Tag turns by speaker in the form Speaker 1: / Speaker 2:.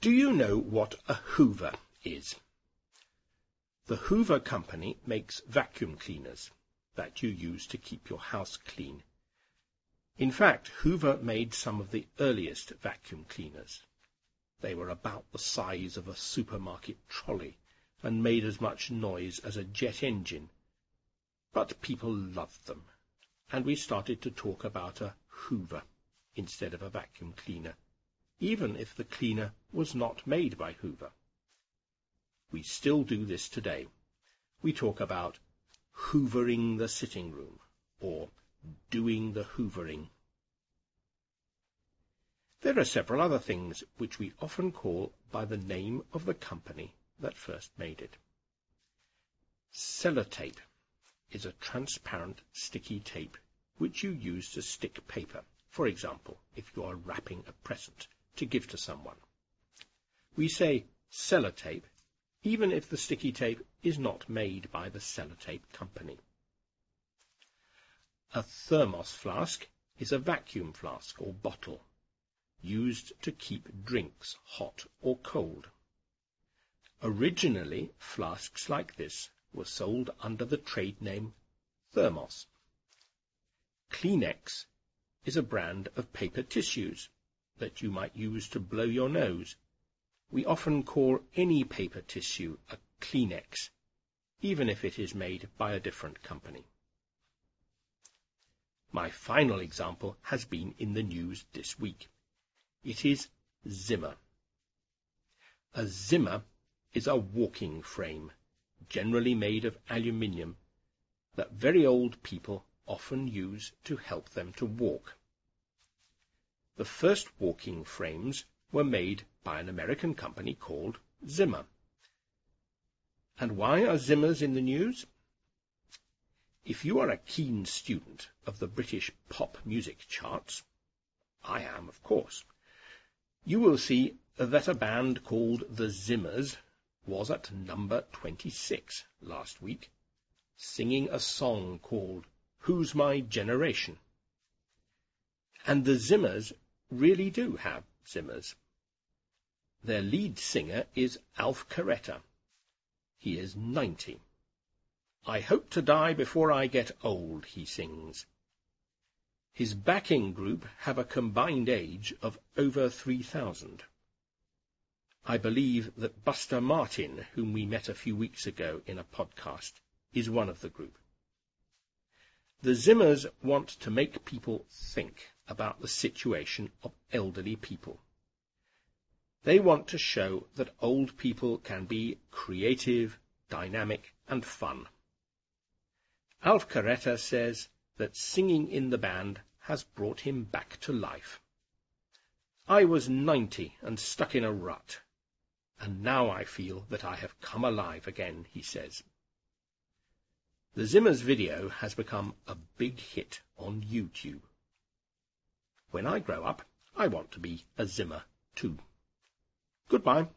Speaker 1: Do you know what a Hoover is? The Hoover Company makes vacuum cleaners that you use to keep your house clean. In fact, Hoover made some of the earliest vacuum cleaners. They were about the size of a supermarket trolley and made as much noise as a jet engine. But people loved them, and we started to talk about a Hoover instead of a vacuum cleaner even if the cleaner was not made by Hoover. We still do this today. We talk about hoovering the sitting room or doing the hoovering. There are several other things which we often call by the name of the company that first made it. Sellotape is a transparent sticky tape which you use to stick paper, for example, if you are wrapping a present to give to someone. We say sellotape, even if the sticky tape is not made by the sellotape company. A thermos flask is a vacuum flask or bottle used to keep drinks hot or cold. Originally, flasks like this were sold under the trade name Thermos. Kleenex is a brand of paper tissues that you might use to blow your nose. We often call any paper tissue a Kleenex, even if it is made by a different company. My final example has been in the news this week. It is Zimmer. A Zimmer is a walking frame, generally made of aluminium, that very old people often use to help them to walk. The first walking frames were made by an American company called Zimmer. And why are Zimmers in the news? If you are a keen student of the British pop music charts, I am, of course, you will see that a band called the Zimmers was at number 26 last week, singing a song called Who's My Generation? And the Zimmers really do have Zimmers. Their lead singer is Alf Carretta. He is ninety. I hope to die before I get old, he sings. His backing group have a combined age of over 3,000. I believe that Buster Martin, whom we met a few weeks ago in a podcast, is one of the group. The Zimmers want to make people think about the situation of elderly people. They want to show that old people can be creative, dynamic, and fun. Alf Carretta says that singing in the band has brought him back to life. I was ninety and stuck in a rut, and now I feel that I have come alive again, he says. The Zimmers video has become a big hit on YouTube. When I grow up, I want to be a Zimmer too. Goodbye.